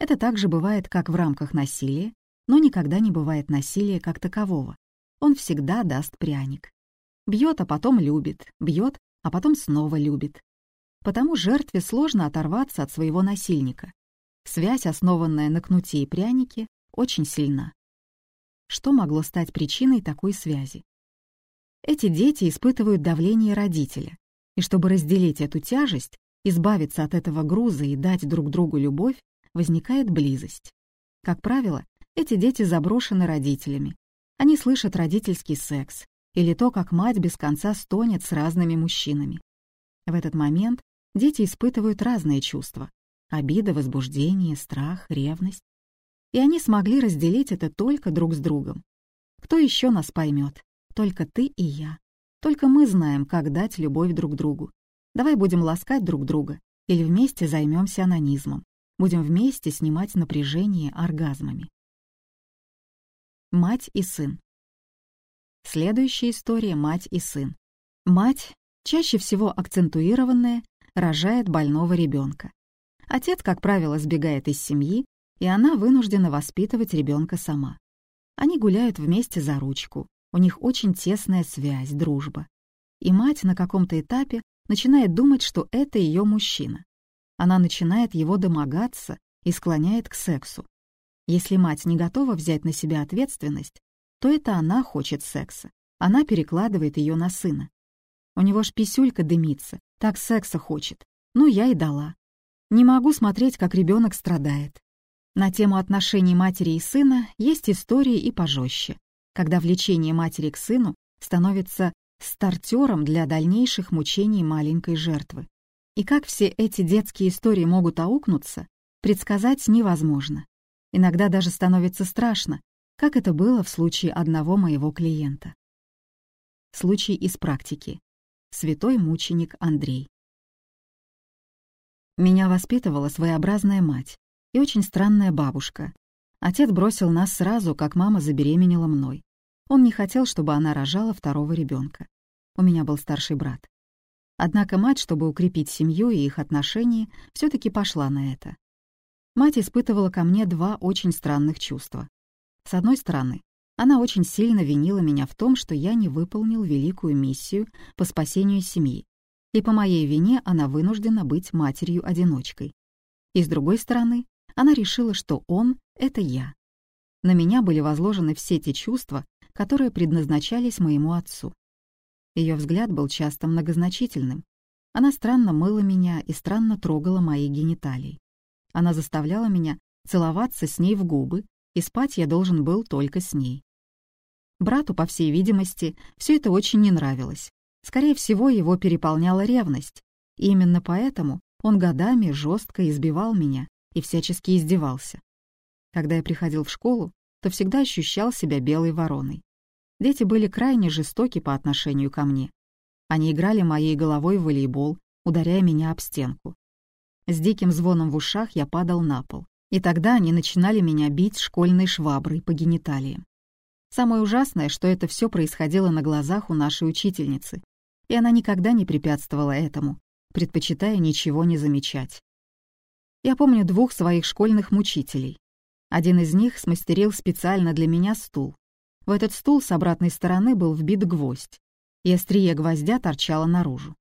Это также бывает как в рамках насилия, но никогда не бывает насилия как такового. Он всегда даст пряник. Бьет, а потом любит, бьет, а потом снова любит. Потому жертве сложно оторваться от своего насильника. Связь, основанная на кнуте и прянике, очень сильна. Что могло стать причиной такой связи? Эти дети испытывают давление родителя, и чтобы разделить эту тяжесть, избавиться от этого груза и дать друг другу любовь, возникает близость. Как правило, эти дети заброшены родителями. Они слышат родительский секс или то, как мать без конца стонет с разными мужчинами. В этот момент дети испытывают разные чувства — обида, возбуждение, страх, ревность. И они смогли разделить это только друг с другом. Кто еще нас поймет? Только ты и я. Только мы знаем, как дать любовь друг другу. Давай будем ласкать друг друга или вместе займемся анонизмом. Будем вместе снимать напряжение оргазмами. Мать и сын. Следующая история «Мать и сын». Мать, чаще всего акцентуированная, рожает больного ребенка. Отец, как правило, сбегает из семьи, и она вынуждена воспитывать ребенка сама. Они гуляют вместе за ручку, у них очень тесная связь, дружба. И мать на каком-то этапе начинает думать, что это ее мужчина. Она начинает его домогаться и склоняет к сексу. Если мать не готова взять на себя ответственность, то это она хочет секса. Она перекладывает ее на сына. У него ж писюлька дымится, так секса хочет. Ну, я и дала. Не могу смотреть, как ребенок страдает. На тему отношений матери и сына есть истории и пожестче, когда влечение матери к сыну становится стартером для дальнейших мучений маленькой жертвы. И как все эти детские истории могут аукнуться, предсказать невозможно. Иногда даже становится страшно, как это было в случае одного моего клиента. Случай из практики. Святой мученик Андрей. Меня воспитывала своеобразная мать и очень странная бабушка. Отец бросил нас сразу, как мама забеременела мной. Он не хотел, чтобы она рожала второго ребенка. У меня был старший брат. Однако мать, чтобы укрепить семью и их отношения, все таки пошла на это. Мать испытывала ко мне два очень странных чувства. С одной стороны, она очень сильно винила меня в том, что я не выполнил великую миссию по спасению семьи, и по моей вине она вынуждена быть матерью-одиночкой. И с другой стороны, она решила, что он — это я. На меня были возложены все те чувства, которые предназначались моему отцу. Ее взгляд был часто многозначительным. Она странно мыла меня и странно трогала мои гениталии. Она заставляла меня целоваться с ней в губы, и спать я должен был только с ней. Брату, по всей видимости, все это очень не нравилось. Скорее всего, его переполняла ревность. И именно поэтому он годами жестко избивал меня и всячески издевался. Когда я приходил в школу, то всегда ощущал себя белой вороной. Дети были крайне жестоки по отношению ко мне. Они играли моей головой в волейбол, ударяя меня об стенку. С диким звоном в ушах я падал на пол, и тогда они начинали меня бить школьной шваброй по гениталиям. Самое ужасное, что это все происходило на глазах у нашей учительницы, и она никогда не препятствовала этому, предпочитая ничего не замечать. Я помню двух своих школьных мучителей. Один из них смастерил специально для меня стул, в этот стул с обратной стороны был вбит гвоздь, и острие гвоздя торчало наружу.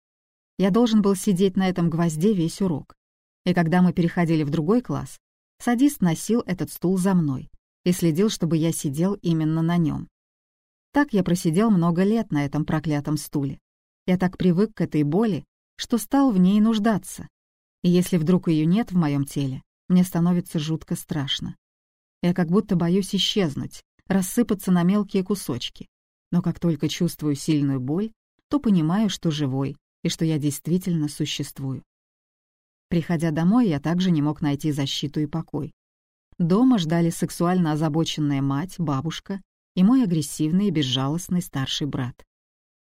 Я должен был сидеть на этом гвозде весь урок. И когда мы переходили в другой класс, садист носил этот стул за мной и следил, чтобы я сидел именно на нем. Так я просидел много лет на этом проклятом стуле. Я так привык к этой боли, что стал в ней нуждаться. И если вдруг ее нет в моем теле, мне становится жутко страшно. Я как будто боюсь исчезнуть, рассыпаться на мелкие кусочки. Но как только чувствую сильную боль, то понимаю, что живой и что я действительно существую. Приходя домой, я также не мог найти защиту и покой. Дома ждали сексуально озабоченная мать, бабушка и мой агрессивный и безжалостный старший брат.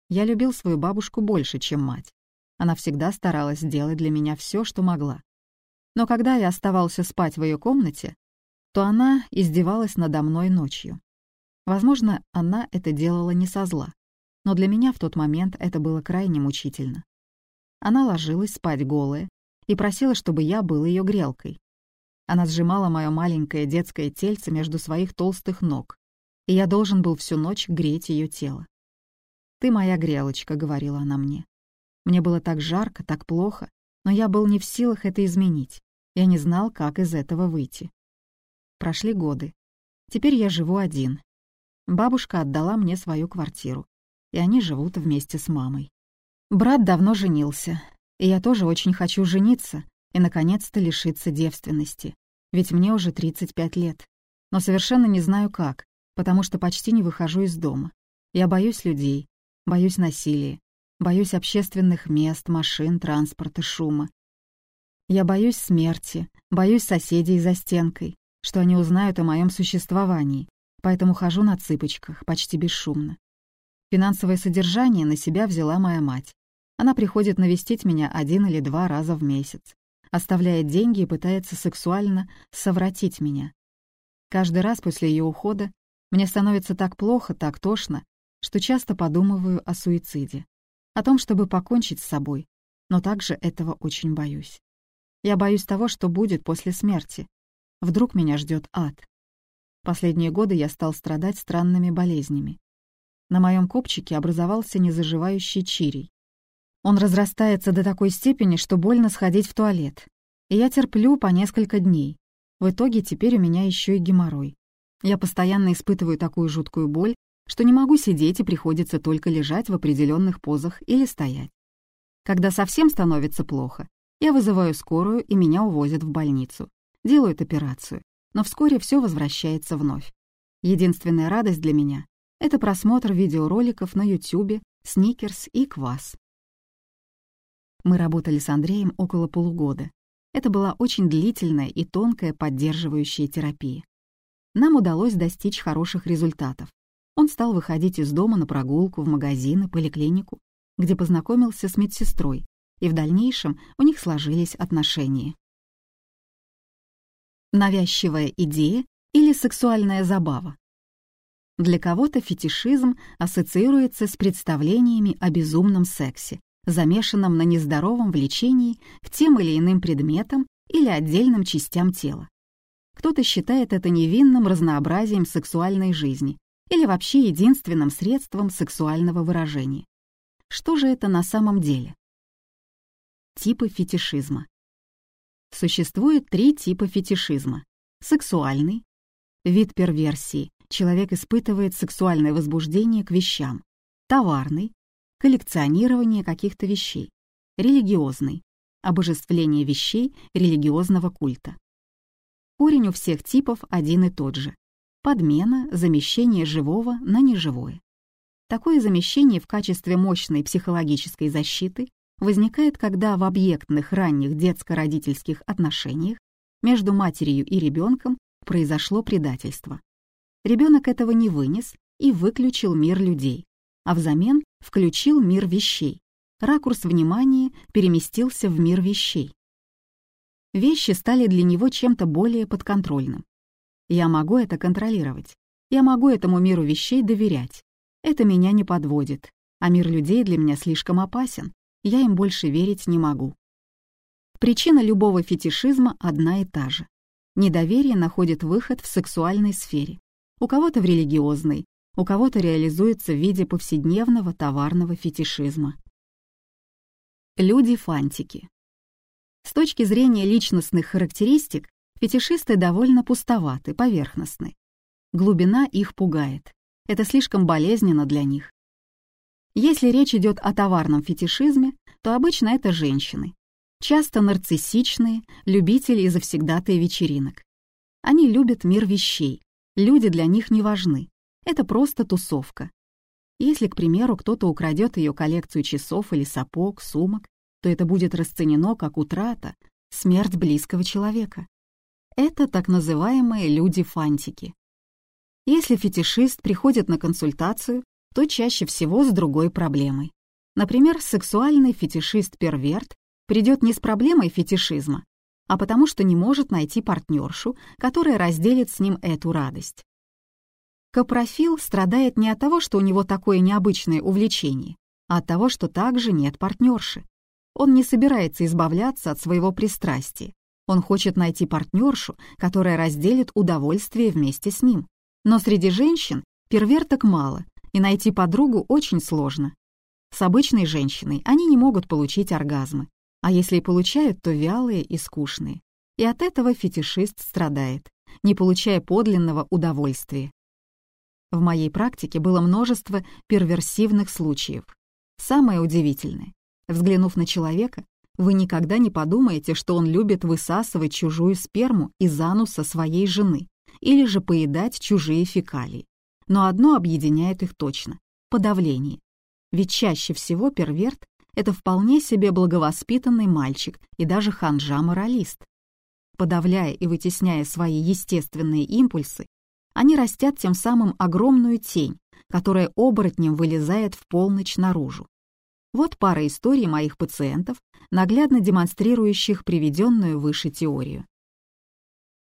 Я любил свою бабушку больше, чем мать. Она всегда старалась сделать для меня все, что могла. Но когда я оставался спать в ее комнате, то она издевалась надо мной ночью. Возможно, она это делала не со зла, но для меня в тот момент это было крайне мучительно. Она ложилась спать голая и просила, чтобы я был ее грелкой. Она сжимала мое маленькое детское тельце между своих толстых ног, и я должен был всю ночь греть ее тело. «Ты моя грелочка», — говорила она мне. Мне было так жарко, так плохо, но я был не в силах это изменить. Я не знал, как из этого выйти. Прошли годы. Теперь я живу один. Бабушка отдала мне свою квартиру, и они живут вместе с мамой. Брат давно женился, и я тоже очень хочу жениться и, наконец-то, лишиться девственности, ведь мне уже 35 лет. Но совершенно не знаю как, потому что почти не выхожу из дома. Я боюсь людей, боюсь насилия, боюсь общественных мест, машин, транспорта, шума. Я боюсь смерти, боюсь соседей за стенкой, что они узнают о моем существовании, поэтому хожу на цыпочках, почти бесшумно. Финансовое содержание на себя взяла моя мать. Она приходит навестить меня один или два раза в месяц, оставляет деньги и пытается сексуально совратить меня. Каждый раз после ее ухода мне становится так плохо, так тошно, что часто подумываю о суициде, о том, чтобы покончить с собой, но также этого очень боюсь. Я боюсь того, что будет после смерти. Вдруг меня ждет ад. Последние годы я стал страдать странными болезнями. На моем копчике образовался незаживающий чирий. Он разрастается до такой степени, что больно сходить в туалет. И я терплю по несколько дней. В итоге теперь у меня еще и геморрой. Я постоянно испытываю такую жуткую боль, что не могу сидеть и приходится только лежать в определенных позах или стоять. Когда совсем становится плохо, я вызываю скорую, и меня увозят в больницу. Делают операцию, но вскоре все возвращается вновь. Единственная радость для меня — это просмотр видеороликов на YouTube, сникерс и квас. Мы работали с Андреем около полугода. Это была очень длительная и тонкая поддерживающая терапия. Нам удалось достичь хороших результатов. Он стал выходить из дома на прогулку, в магазины, поликлинику, где познакомился с медсестрой, и в дальнейшем у них сложились отношения. Навязчивая идея или сексуальная забава. Для кого-то фетишизм ассоциируется с представлениями о безумном сексе, замешанном на нездоровом влечении к тем или иным предметам или отдельным частям тела. Кто-то считает это невинным разнообразием сексуальной жизни или вообще единственным средством сексуального выражения. Что же это на самом деле? Типы фетишизма. Существует три типа фетишизма. Сексуальный. Вид перверсии. Человек испытывает сексуальное возбуждение к вещам. Товарный. Коллекционирование каких-то вещей. Религиозный. Обожествление вещей религиозного культа. Корень у всех типов один и тот же подмена, замещение живого на неживое. Такое замещение в качестве мощной психологической защиты возникает, когда в объектных ранних детско-родительских отношениях между матерью и ребенком произошло предательство. Ребенок этого не вынес и выключил мир людей, а взамен включил мир вещей. Ракурс внимания переместился в мир вещей. Вещи стали для него чем-то более подконтрольным. Я могу это контролировать. Я могу этому миру вещей доверять. Это меня не подводит. А мир людей для меня слишком опасен. Я им больше верить не могу. Причина любого фетишизма одна и та же. Недоверие находит выход в сексуальной сфере. У кого-то в религиозной, у кого-то реализуется в виде повседневного товарного фетишизма. Люди-фантики. С точки зрения личностных характеристик, Фетишисты довольно пустоваты, поверхностны. Глубина их пугает. Это слишком болезненно для них. Если речь идет о товарном фетишизме, то обычно это женщины. Часто нарциссичные, любители и завсегдатые вечеринок. Они любят мир вещей. Люди для них не важны. Это просто тусовка. Если, к примеру, кто-то украдет ее коллекцию часов или сапог, сумок, то это будет расценено как утрата, смерть близкого человека. Это так называемые люди-фантики. Если фетишист приходит на консультацию, то чаще всего с другой проблемой. Например, сексуальный фетишист-перверт придет не с проблемой фетишизма, а потому что не может найти партнершу, которая разделит с ним эту радость. Капрофил страдает не от того, что у него такое необычное увлечение, а от того, что также нет партнерши. Он не собирается избавляться от своего пристрастия. Он хочет найти партнершу, которая разделит удовольствие вместе с ним. Но среди женщин перверток мало, и найти подругу очень сложно. С обычной женщиной они не могут получить оргазмы, а если и получают, то вялые и скучные. И от этого фетишист страдает, не получая подлинного удовольствия. В моей практике было множество перверсивных случаев. Самое удивительное, взглянув на человека, вы никогда не подумаете, что он любит высасывать чужую сперму из ануса своей жены или же поедать чужие фекалии. Но одно объединяет их точно — подавление. Ведь чаще всего перверт — это вполне себе благовоспитанный мальчик и даже ханжа-моралист. Подавляя и вытесняя свои естественные импульсы, они растят тем самым огромную тень, которая оборотнем вылезает в полночь наружу. Вот пара историй моих пациентов, наглядно демонстрирующих приведенную выше теорию.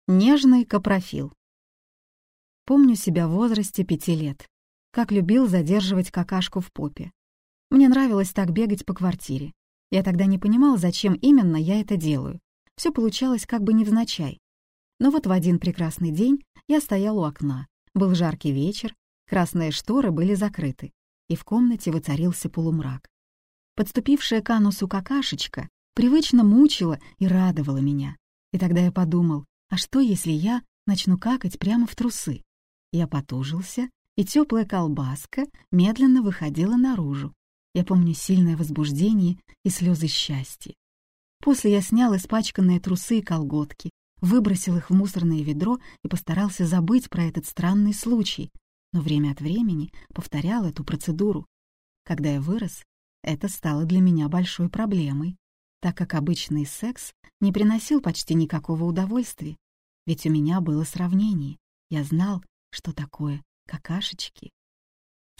Нежный капрофил. Помню себя в возрасте пяти лет, как любил задерживать какашку в попе. Мне нравилось так бегать по квартире. Я тогда не понимал, зачем именно я это делаю. Все получалось как бы невзначай. Но вот в один прекрасный день я стоял у окна. Был жаркий вечер, красные шторы были закрыты, и в комнате воцарился полумрак. Подступившая к анусу какашечка привычно мучила и радовала меня. И тогда я подумал, а что, если я начну какать прямо в трусы? Я потужился, и теплая колбаска медленно выходила наружу. Я помню сильное возбуждение и слезы счастья. После я снял испачканные трусы и колготки, выбросил их в мусорное ведро и постарался забыть про этот странный случай, но время от времени повторял эту процедуру. Когда я вырос, это стало для меня большой проблемой, так как обычный секс не приносил почти никакого удовольствия, ведь у меня было сравнение. Я знал, что такое какашечки.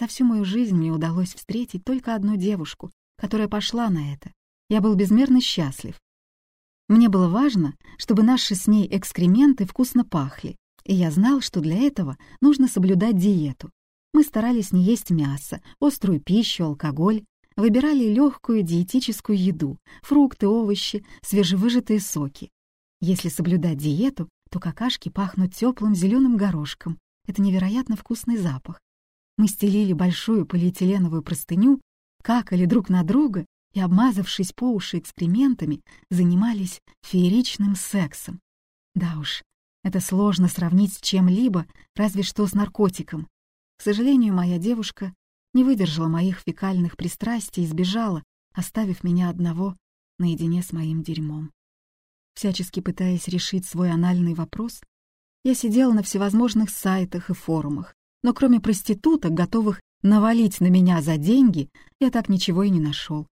За всю мою жизнь мне удалось встретить только одну девушку, которая пошла на это. Я был безмерно счастлив. Мне было важно, чтобы наши с ней экскременты вкусно пахли, и я знал, что для этого нужно соблюдать диету. Мы старались не есть мясо, острую пищу, алкоголь, выбирали легкую диетическую еду, фрукты, овощи, свежевыжатые соки. Если соблюдать диету, то какашки пахнут теплым зеленым горошком. Это невероятно вкусный запах. Мы стелили большую полиэтиленовую простыню, какали друг на друга и, обмазавшись по уши экскрементами, занимались фееричным сексом. Да уж, это сложно сравнить с чем-либо, разве что с наркотиком. К сожалению, моя девушка не выдержала моих фекальных пристрастий и сбежала, оставив меня одного наедине с моим дерьмом. Всячески пытаясь решить свой анальный вопрос, я сидела на всевозможных сайтах и форумах, но кроме проституток, готовых навалить на меня за деньги, я так ничего и не нашел.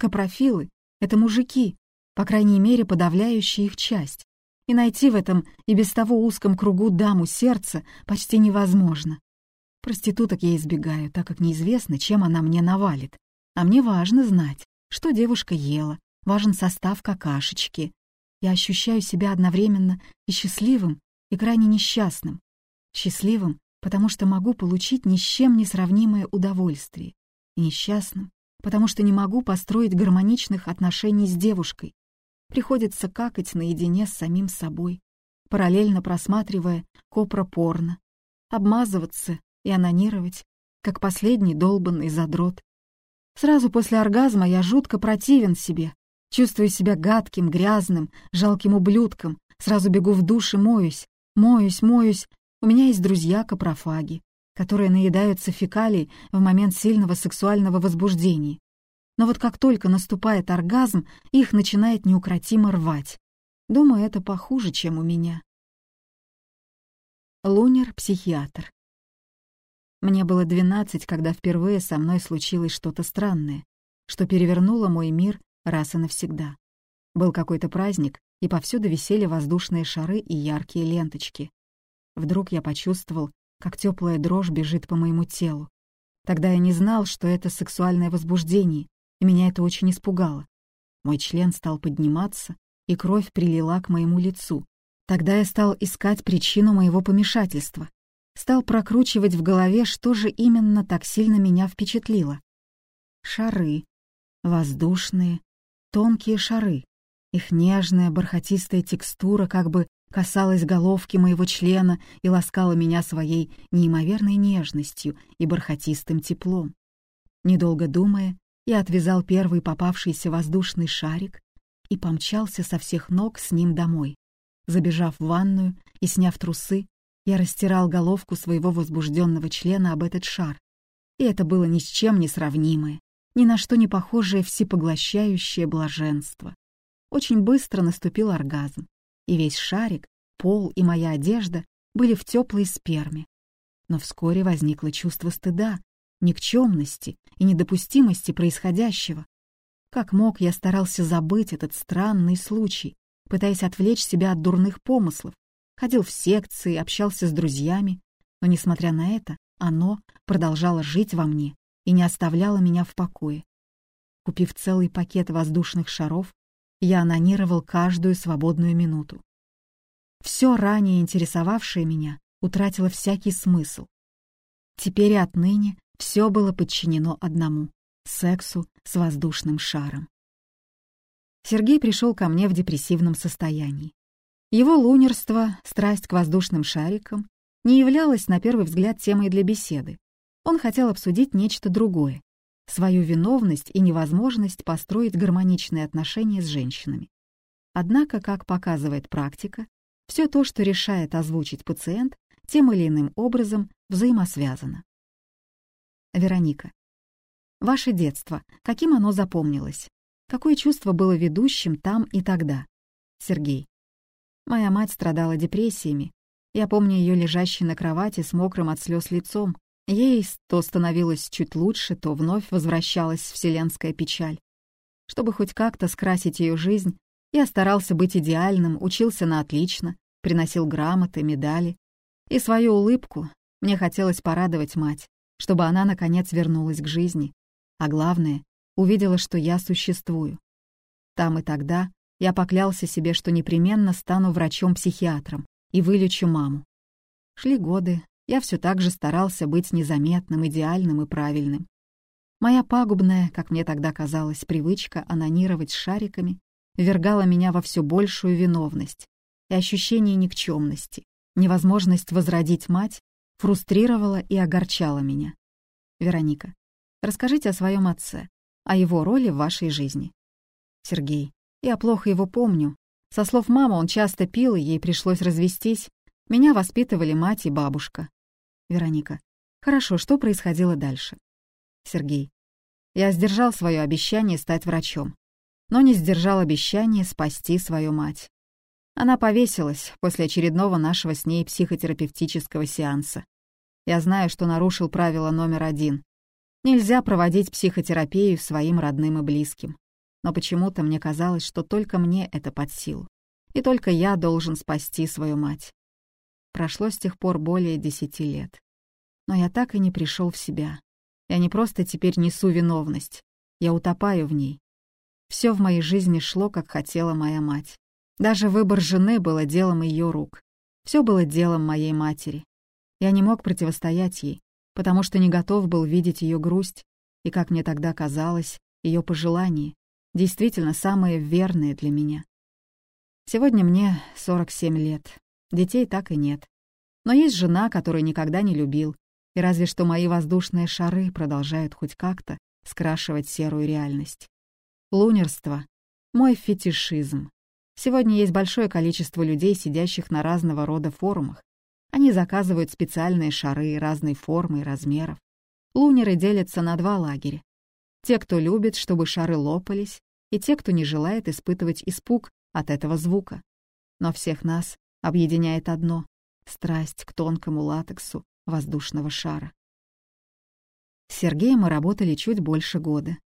Капрофилы — это мужики, по крайней мере, подавляющая их часть, и найти в этом и без того узком кругу даму сердца почти невозможно. Проституток я избегаю, так как неизвестно, чем она мне навалит. А мне важно знать, что девушка ела, важен состав какашечки. Я ощущаю себя одновременно и счастливым, и крайне несчастным. Счастливым, потому что могу получить ни с чем не сравнимое удовольствие. И несчастным, потому что не могу построить гармоничных отношений с девушкой. Приходится какать наедине с самим собой, параллельно просматривая копропорно, обмазываться и анонировать, как последний долбанный задрот. Сразу после оргазма я жутко противен себе, чувствую себя гадким, грязным, жалким ублюдком, сразу бегу в душ и моюсь, моюсь, моюсь. У меня есть друзья-капрофаги, которые наедаются фекалий в момент сильного сексуального возбуждения. Но вот как только наступает оргазм, их начинает неукротимо рвать. Думаю, это похуже, чем у меня. Лунер — психиатр. Мне было двенадцать, когда впервые со мной случилось что-то странное, что перевернуло мой мир раз и навсегда. Был какой-то праздник, и повсюду висели воздушные шары и яркие ленточки. Вдруг я почувствовал, как теплая дрожь бежит по моему телу. Тогда я не знал, что это сексуальное возбуждение, и меня это очень испугало. Мой член стал подниматься, и кровь прилила к моему лицу. Тогда я стал искать причину моего помешательства. Стал прокручивать в голове, что же именно так сильно меня впечатлило. Шары. Воздушные, тонкие шары. Их нежная бархатистая текстура как бы касалась головки моего члена и ласкала меня своей неимоверной нежностью и бархатистым теплом. Недолго думая, я отвязал первый попавшийся воздушный шарик и помчался со всех ног с ним домой. Забежав в ванную и сняв трусы, я растирал головку своего возбужденного члена об этот шар. И это было ни с чем не сравнимое, ни на что не похожее всепоглощающее блаженство. Очень быстро наступил оргазм, и весь шарик, пол и моя одежда были в теплой сперме. Но вскоре возникло чувство стыда, никчемности и недопустимости происходящего. Как мог, я старался забыть этот странный случай, пытаясь отвлечь себя от дурных помыслов, ходил в секции, общался с друзьями, но, несмотря на это, оно продолжало жить во мне и не оставляло меня в покое. Купив целый пакет воздушных шаров, я анонировал каждую свободную минуту. Все ранее интересовавшее меня утратило всякий смысл. Теперь и отныне все было подчинено одному — сексу с воздушным шаром. Сергей пришел ко мне в депрессивном состоянии. Его лунерство, страсть к воздушным шарикам, не являлось на первый взгляд темой для беседы. Он хотел обсудить нечто другое — свою виновность и невозможность построить гармоничные отношения с женщинами. Однако, как показывает практика, все то, что решает озвучить пациент, тем или иным образом взаимосвязано. Вероника. Ваше детство, каким оно запомнилось? Какое чувство было ведущим там и тогда? Сергей. Моя мать страдала депрессиями. Я помню ее лежащей на кровати с мокрым от слез лицом. Ей то становилось чуть лучше, то вновь возвращалась вселенская печаль. Чтобы хоть как-то скрасить ее жизнь, я старался быть идеальным, учился на отлично, приносил грамоты, медали. И свою улыбку мне хотелось порадовать мать чтобы она, наконец, вернулась к жизни. А главное, увидела, что я существую. Там и тогда я поклялся себе, что непременно стану врачом-психиатром и вылечу маму. Шли годы, я все так же старался быть незаметным, идеальным и правильным. Моя пагубная, как мне тогда казалось, привычка анонировать шариками ввергала меня во все большую виновность и ощущение никчемности, невозможность возродить мать фрустрировала и огорчала меня. Вероника, расскажите о своем отце, о его роли в вашей жизни. Сергей, я плохо его помню. Со слов мамы он часто пил, и ей пришлось развестись. Меня воспитывали мать и бабушка. Вероника, хорошо, что происходило дальше? Сергей, я сдержал свое обещание стать врачом, но не сдержал обещание спасти свою мать. Она повесилась после очередного нашего с ней психотерапевтического сеанса. Я знаю, что нарушил правило номер один. Нельзя проводить психотерапию своим родным и близким. Но почему-то мне казалось, что только мне это под силу. И только я должен спасти свою мать. Прошло с тех пор более десяти лет. Но я так и не пришел в себя. Я не просто теперь несу виновность. Я утопаю в ней. Все в моей жизни шло, как хотела моя мать. Даже выбор жены было делом ее рук. Все было делом моей матери. Я не мог противостоять ей, потому что не готов был видеть ее грусть и, как мне тогда казалось, ее пожелания, действительно самые верные для меня. Сегодня мне 47 лет, детей так и нет. Но есть жена, которую никогда не любил, и разве что мои воздушные шары продолжают хоть как-то скрашивать серую реальность. Лунерство — мой фетишизм. Сегодня есть большое количество людей, сидящих на разного рода форумах, они заказывают специальные шары разной формы и размеров. Лунеры делятся на два лагеря. Те, кто любит, чтобы шары лопались, и те, кто не желает испытывать испуг от этого звука. Но всех нас объединяет одно — страсть к тонкому латексу воздушного шара. С Сергеем мы работали чуть больше года.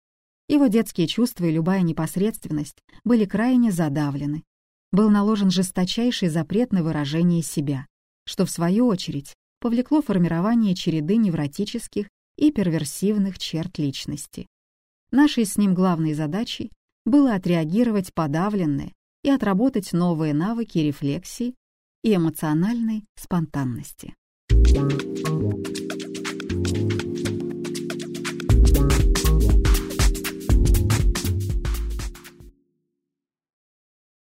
Его детские чувства и любая непосредственность были крайне задавлены. Был наложен жесточайший запрет на выражение себя что в свою очередь повлекло формирование череды невротических и перверсивных черт личности. Нашей с ним главной задачей было отреагировать подавленное и отработать новые навыки рефлексии и эмоциональной спонтанности.